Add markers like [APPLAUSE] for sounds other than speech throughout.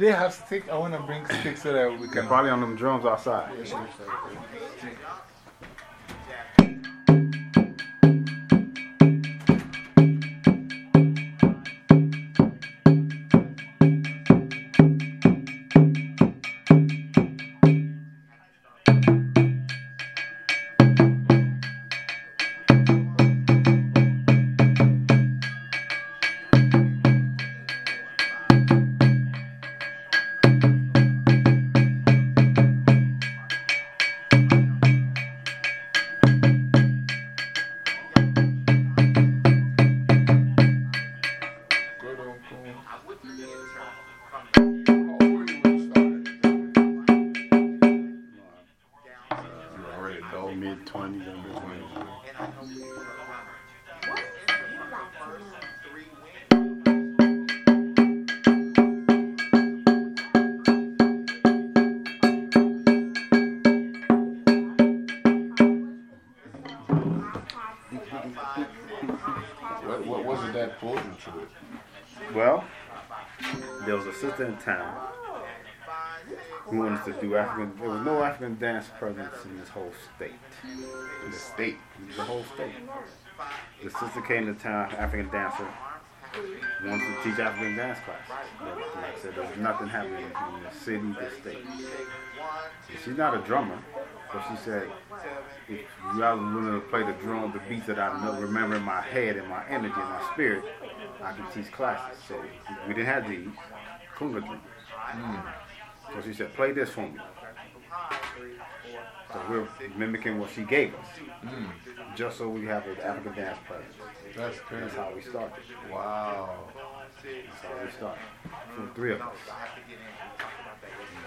they have sticks? I want to bring sticks so that we They're can. probably on them drums outside. Good presence in this whole state. The state. The whole state. The sister came to town, African dancer, wanted to teach African dance classes. But like I said, there's nothing happening in the city, the state. And she's not a drummer, but she said, if you are willing to play the drum, the beats that I know, remember in my head and my energy and my spirit, I can teach classes. So we didn't have these, conga drums. Mm. So she said, play this for me. So we're mimicking what she gave us, just so we have an African dance presence. That's crazy. That's how we started. Wow. That's how we started. The three of us.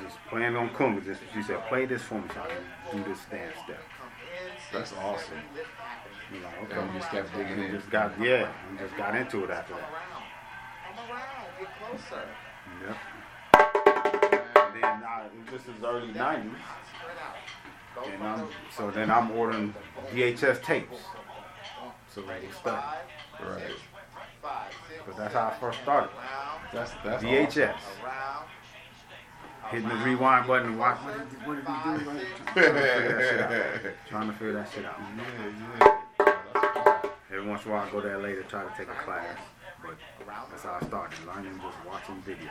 Just playing on conga. Just, she said, play this for me so I can do this dance step. That's awesome. Like, And okay. you just kept digging We in. just got, yeah, we just got into it after that. i'm around Yep. And then I, this is early 90s. And I'm, so then I'm ordering VHS tapes. So we can study. Right. But that's how I first started. That's, that's VHS. Hitting the rewind button and watch. What did, what did he do? Trying to figure that shit out. Awesome. Yeah, yeah. Every once in a while I go there later, try to take a class. But that's how I started, learning just watching video.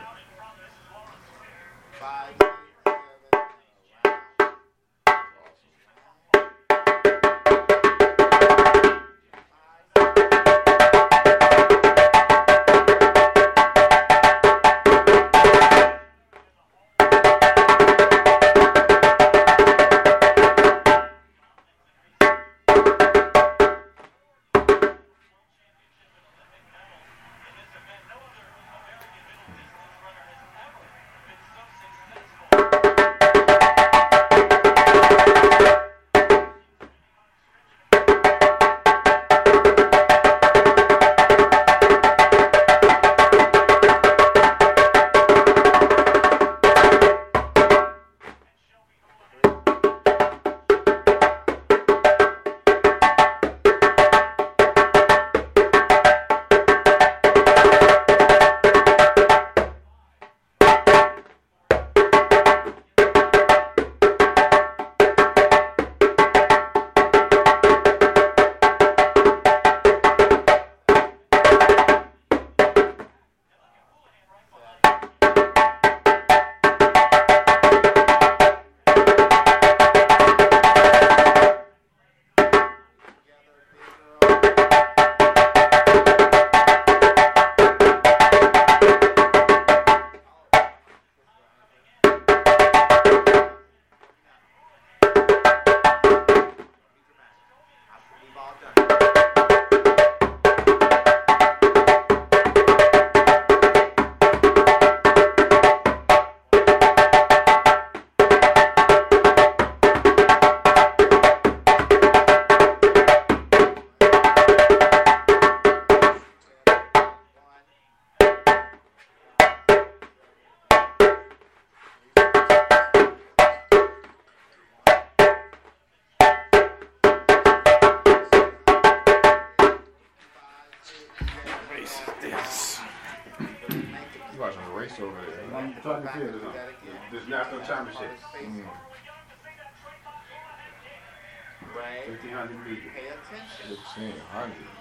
Ray, 1500 pay attention.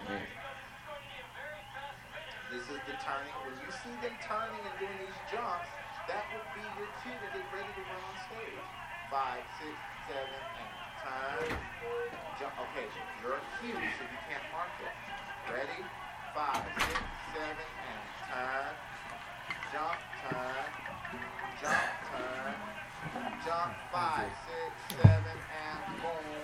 Man. This is the turning. When you see them turning and doing these jumps, that would be your cue to get ready to run on stage. Five, six, seven, and turn. Jump. Okay, you're a cue, so you can't mark it. Ready? Five, six, seven, and turn. Jump, turn. Jump, turn. Jump, five, six, seven, and boom.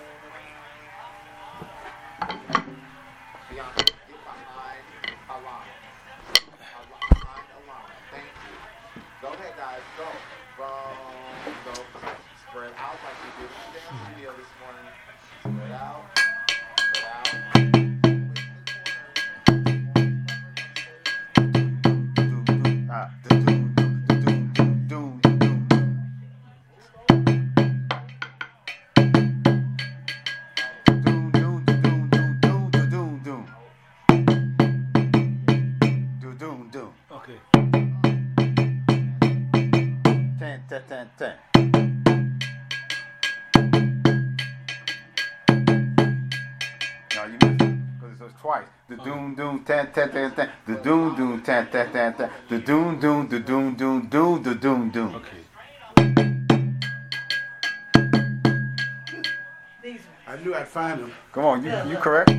Spread out like we did in the video this morning. Spread out. Ten, ten, ten, ten. No, you missed it. Because it was twice. The oh. doom, doom, ten, ten, ten, ten. The doom, doom, ten, ten, ten, ten. The doom, doom, the doom, doom, doom, the doom, doom. Okay. These I knew I'd find them. Come on, you, you correct?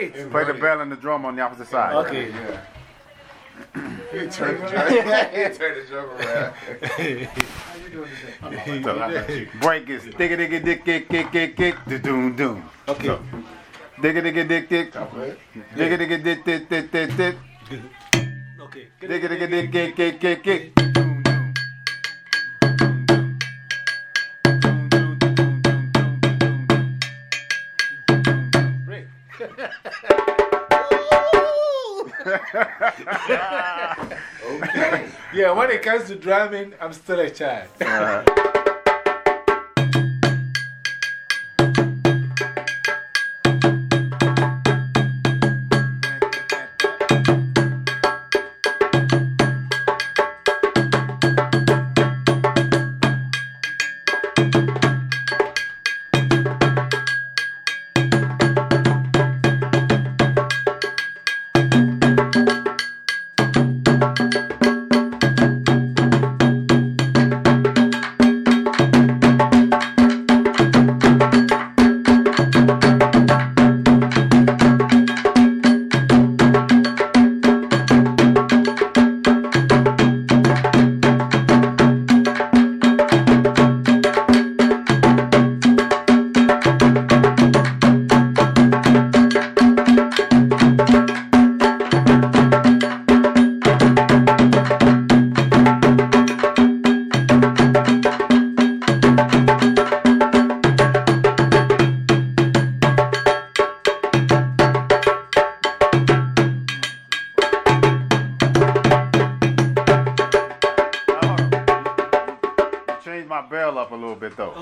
Kids. Play the bell and the drum on the opposite side. Okay. Yeah. [CLEARS THROAT] He turned the drum. [LAUGHS] [LAUGHS] He turned the drum around. So, [LAUGHS] break is digga digga dick dick dick dick dick the doom doom. Okay. Digga digga dick dick. Stop it. Digga digga dick dick dick dick dick. Okay. Digga digga dick dick dick dick dick. [LAUGHS] Okay. Yeah, when it comes to drumming, I'm still a child. Uh, Change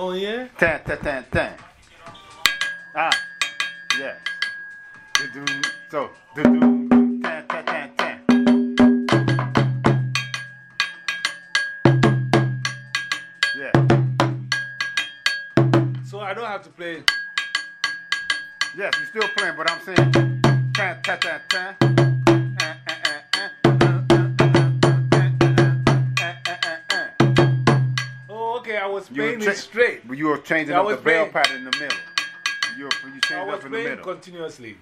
Oh yeah. Dun, dun, dun, changing up the bell pattern in the middle. You, were, you was up in the middle. continuously.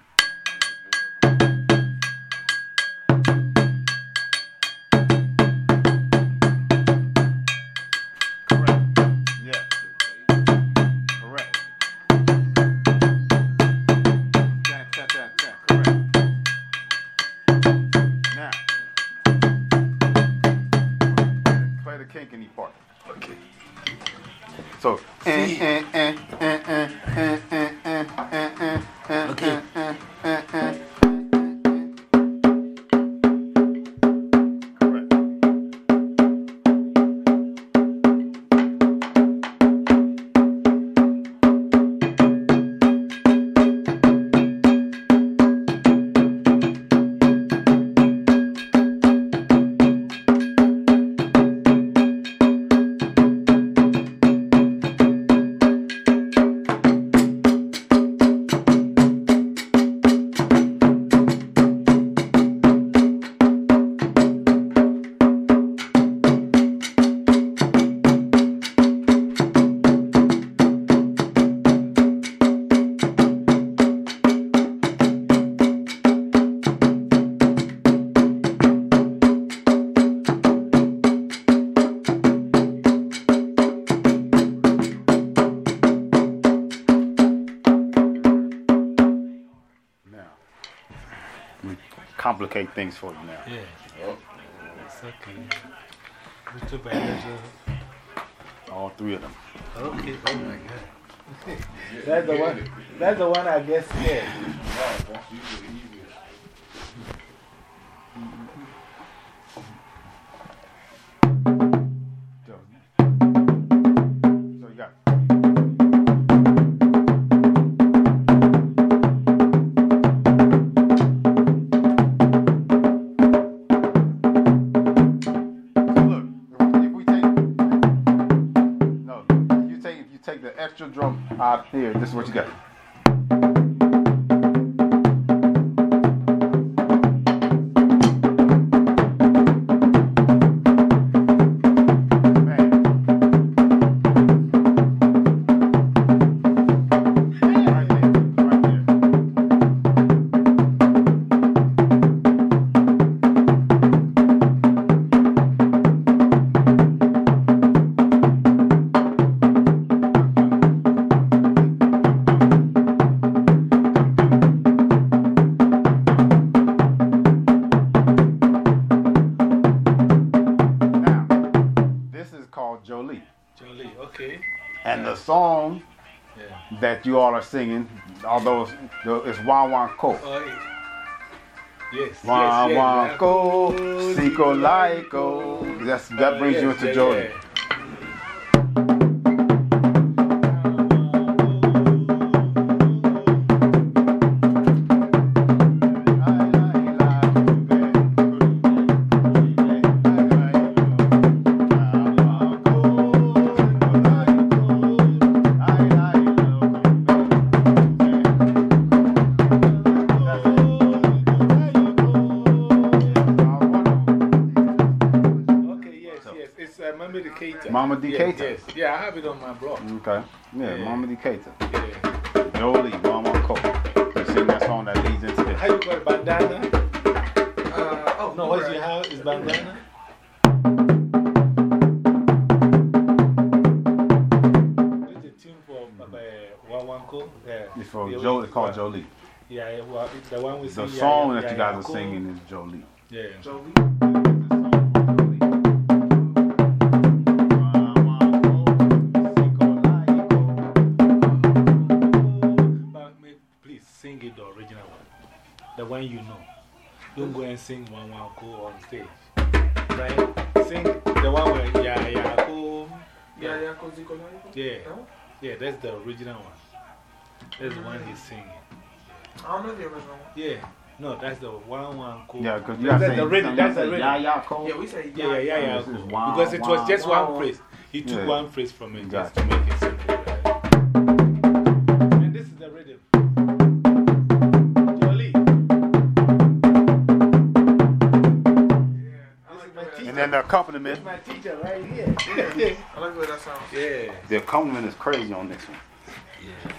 Complicate things for you now. Yeah. It's okay. Little by little. All three of them. Okay, oh my god. That's the one. That's the one I get scared. Here, this is what you got. you all are singing, although it's, it's Wawanko. Oh, yeah. Yes, Wawanko, yes, yes, That brings uh, yes, you into yeah, Jordan. Yeah. Yes, Decatur. Yes, Yeah, I have it on my blog. Okay. Yeah, Yeah. Mama Decatur. Yeah. Jolie, Wan Wan Ko. You sing that song that leads into this. How you call it? Bandana? Uh, oh, No, what right. you have is bandana? What's the tune for uh, Wawanko? Yeah. It's, for The- jo it's called Jolie. Yeah, yeah, well, the one we The sing. song yeah, that you yeah, guys are Cool. singing is Jolie. Yeah. Jolie. That's the original one. That's the one he's singing. I don't know the original one. Yeah. No, that's the one one cool. Yeah, because you got That's to the say rhythm, that's the rhythm. Yeah, yeah, Ko. Yeah, we say Yeah, yeah, yeah, yeah. This cool. wow, because it was just wow. one phrase. He took Yeah. one phrase from it just to make it simple. Right? and the accompaniment. my teacher right here. Yeah. I like the way that sounds. Yeah. The accompaniment is crazy on this one. Yeah.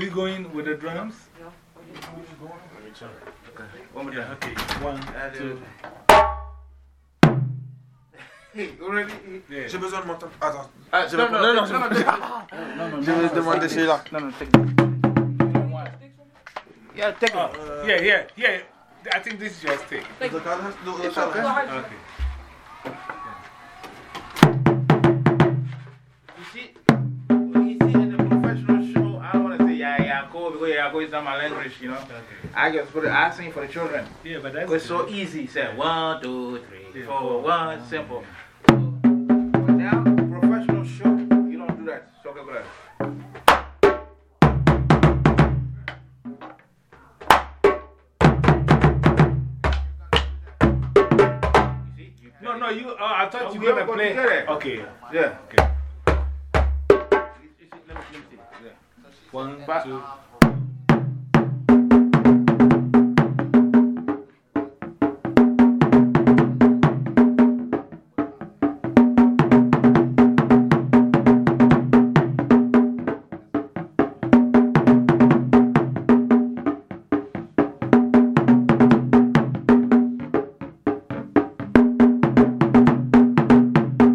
We going with the drums? One more time. Okay. One, And, two. Hey, already? Yeah. J'ai besoin de mon temps. Attends. Uh, Je no, non, non, je- vais demander celui-là. Take Yeah, take it. yeah, yeah, yeah. I think this is your stick. Doe ik alles? It's okay. Okay. Say, yeah, yeah, go, because yeah, go is not my language, you know. Okay. I just put it, I sing for the children. Yeah, but that's It's so good. easy. Say one, two, three, Yeah. four, one, simple. So, but now, professional show, you don't do that. So, go ahead. You see? You No, no, you. Oh, I thought Oh, you we were going to to play. Okay. Yeah. Okay. One, But- two.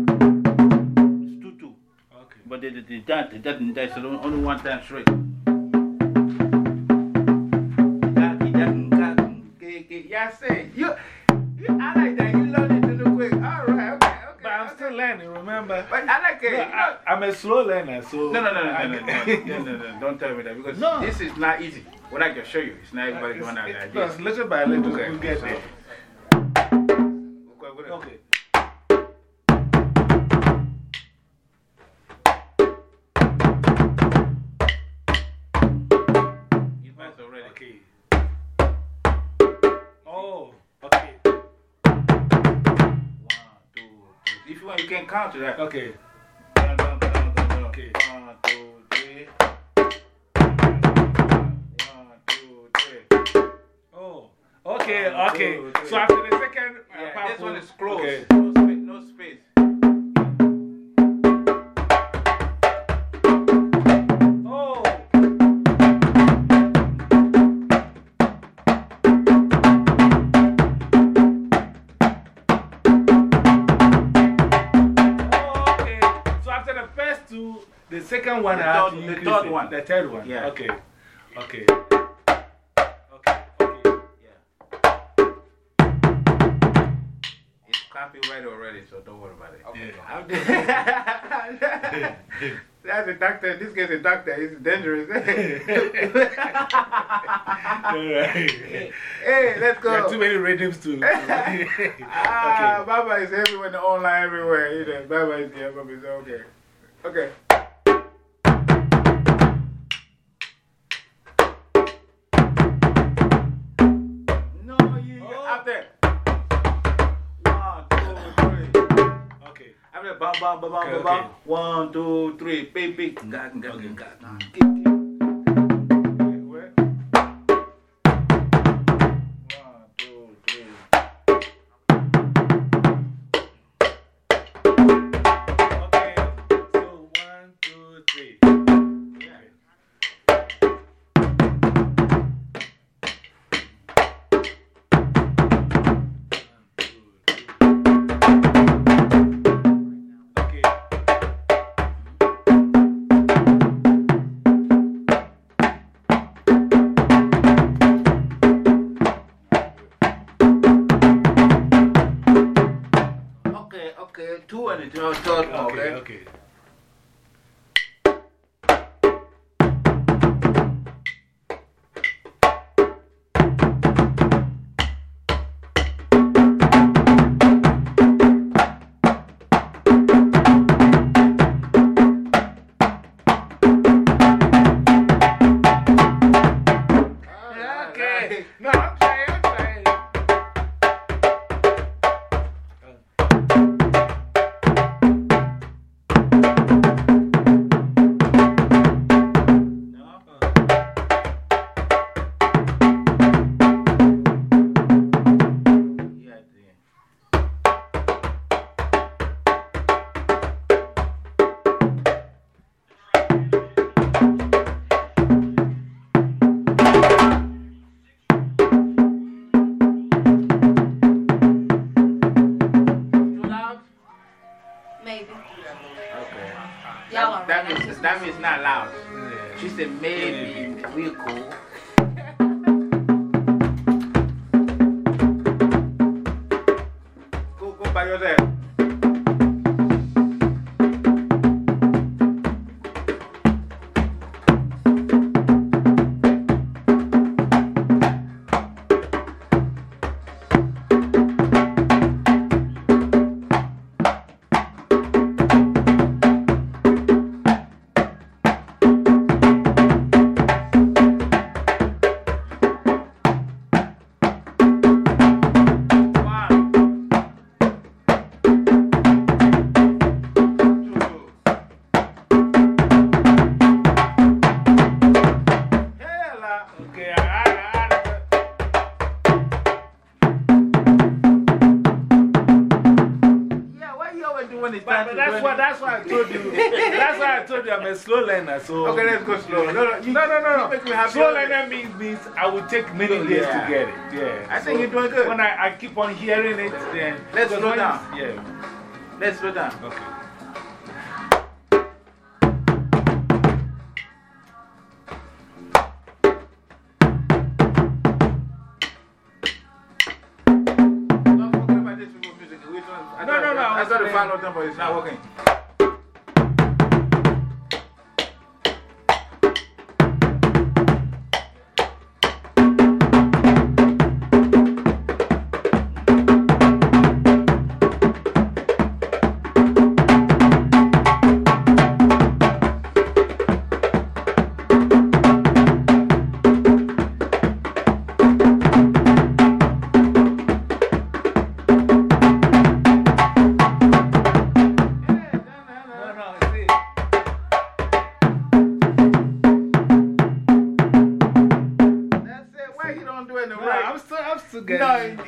It's two, two. Okay. But the, the, the, that, the, that, that's only one time straight. a slow learner, so. No, no, no, no, [LAUGHS] no, no, no, no, don't tell me that because no. this is not easy. What I can show you, it's not everybody going out there. Because little by little, okay. we'll get there. Okay. Okay. Oh, okay. One, two, three. If you want, you can count to that. Okay. Okay. One, two, three. One, two, three. Oh. Okay, One, okay. two. So after the second. uh, Yeah, this one is closed. Okay. Second one, The I have third- to the third it. one. The third one. Yeah. Okay. Okay. Okay. Okay. It's copyright already, so don't worry about it. Yeah. [LAUGHS] I'm [LAUGHS] That's a doctor. This guy's a doctor. It's dangerous. Alright. [LAUGHS] hey, let's go. There are go. too many rhythms to. Ah, okay. Baba is everywhere, online, everywhere. You know, Baba is here. Baba is okay. Okay. Bam, bam, bam, bam, bam. One, two, three. Big, big. Nga, nga, Okay. Two and the third, third okay. Okay. Go slow. No, no, you, no, no, no, no. you make me happy. Slow learner means means I will take many days yeah. to get it. Yeah. I think you're doing good. When I, I keep on hearing it, then Let's slow down. Yeah. Let's slow down. Okay. Don't forget about this people music. We don't, I No, no, no, I I got to saying- follow it's not working.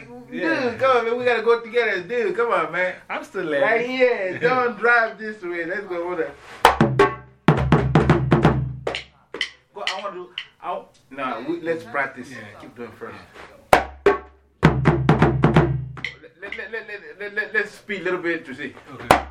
No, getting. dude, come on, man. We gotta go together, dude. Come on, man. I'm still Right learning. here. [LAUGHS] Don't drive this way. Let's go over there. Go, I want to. I, no, we, let's practice. Yeah. Keep doing first. Let, let, let, let, let, let, let's speed a little bit to see. Okay.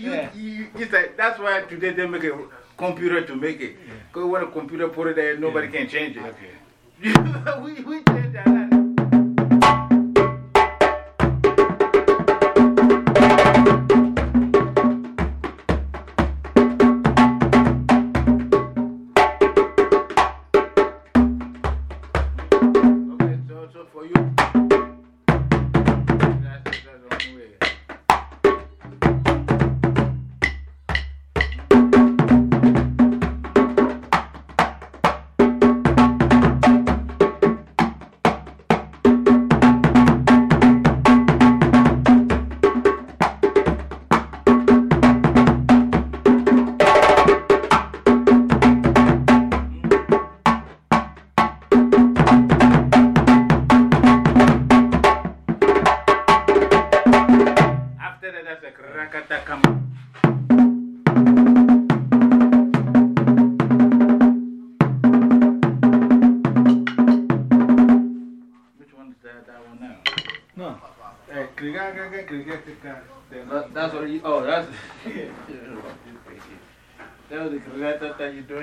You you, Yeah. you, you said that's why today they make a computer to make it. Because when a computer put it there, nobody can change it. Okay. [LAUGHS] we, we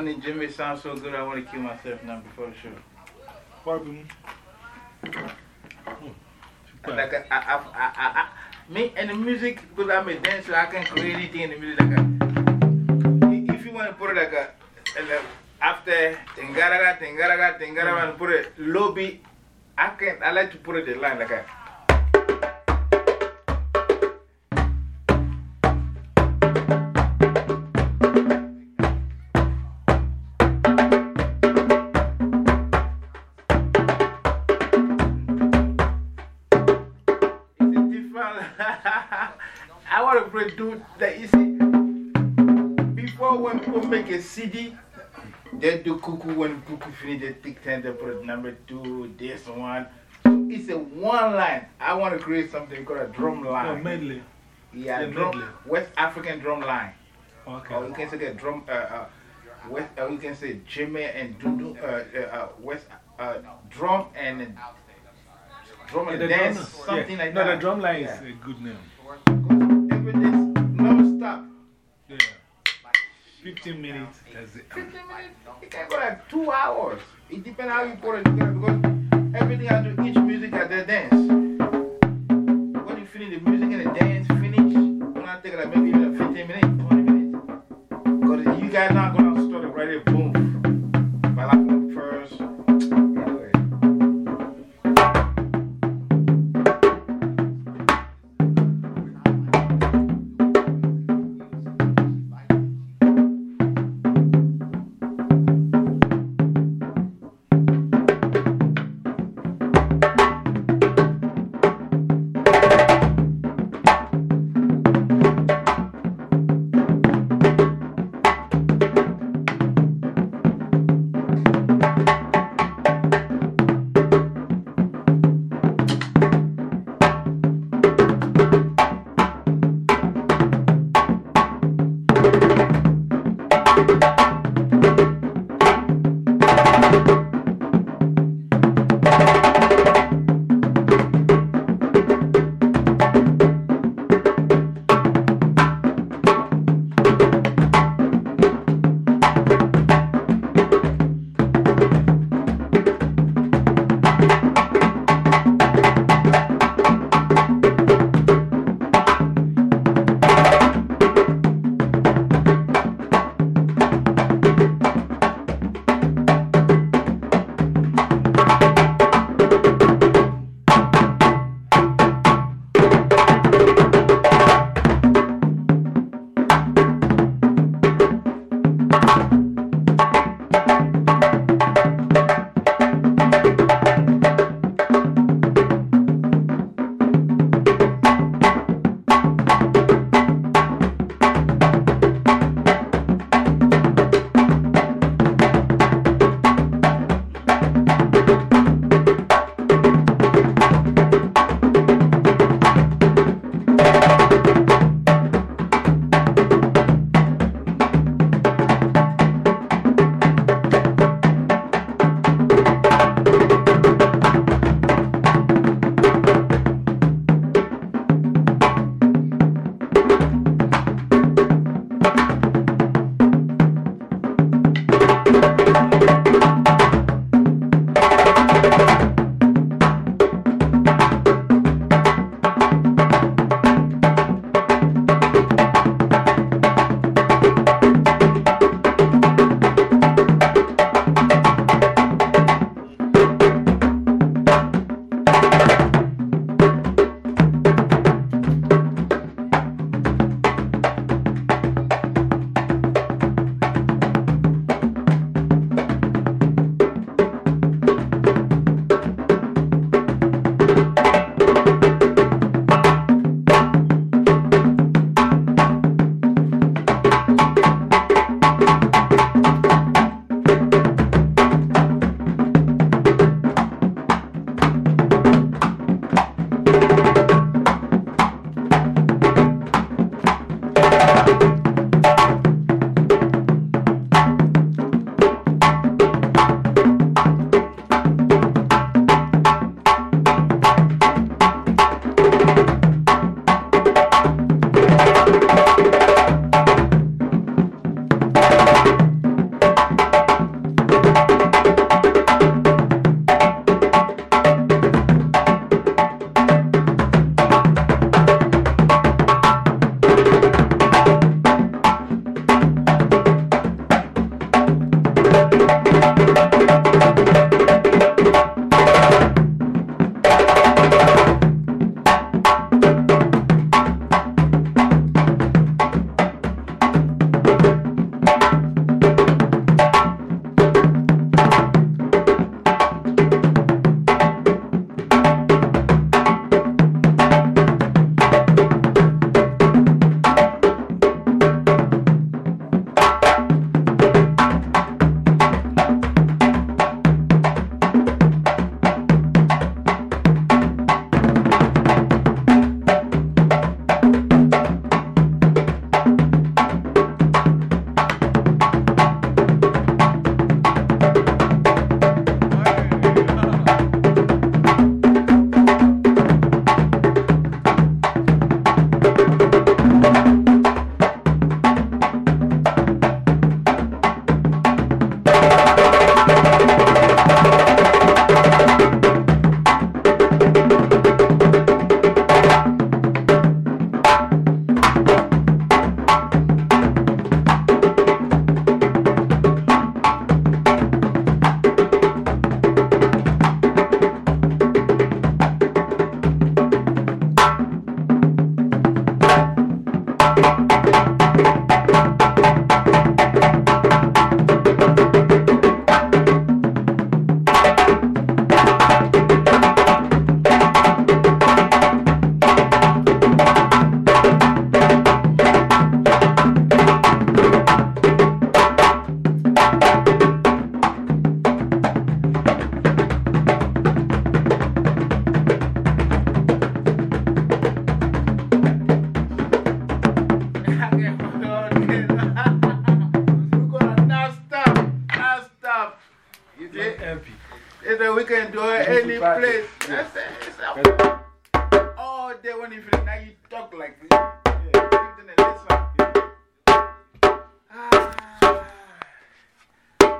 Suddenly Jimmy sounds so good, I want to kill myself now before the show. Problem. Like, I, I, I, I, me and the music, because I'm a dancer, I can create anything in the music. Like a, if you want to put it like a, like after Tengaraga, Tengaraga, Tengaraga, and put it low beat, I, can, I like to put it the line like a. kuku. When kuku finish, they pick 10, they put number two, this one. It's a one line. I want to create something called a drum Oh, line. medley. yeah, the drum, medley. West African drum line. Okay. Or you can say a drum, uh, uh, West, uh, you can say djembe and Dundu, uh, uh, uh, West, uh, drum and drum Yeah, and the dance, drum, something yeah. like no, that. No, the drum line Yeah. is a good name. Everything's non stop. Yeah. 15 minutes, that's it. 15 minutes, it can go like two hours. It depends how you put it together because everything has to each music has their dance. When you finish the music and the dance finish, it's gonna take like maybe even 15 minutes, 20 minutes. Because you guys not gonna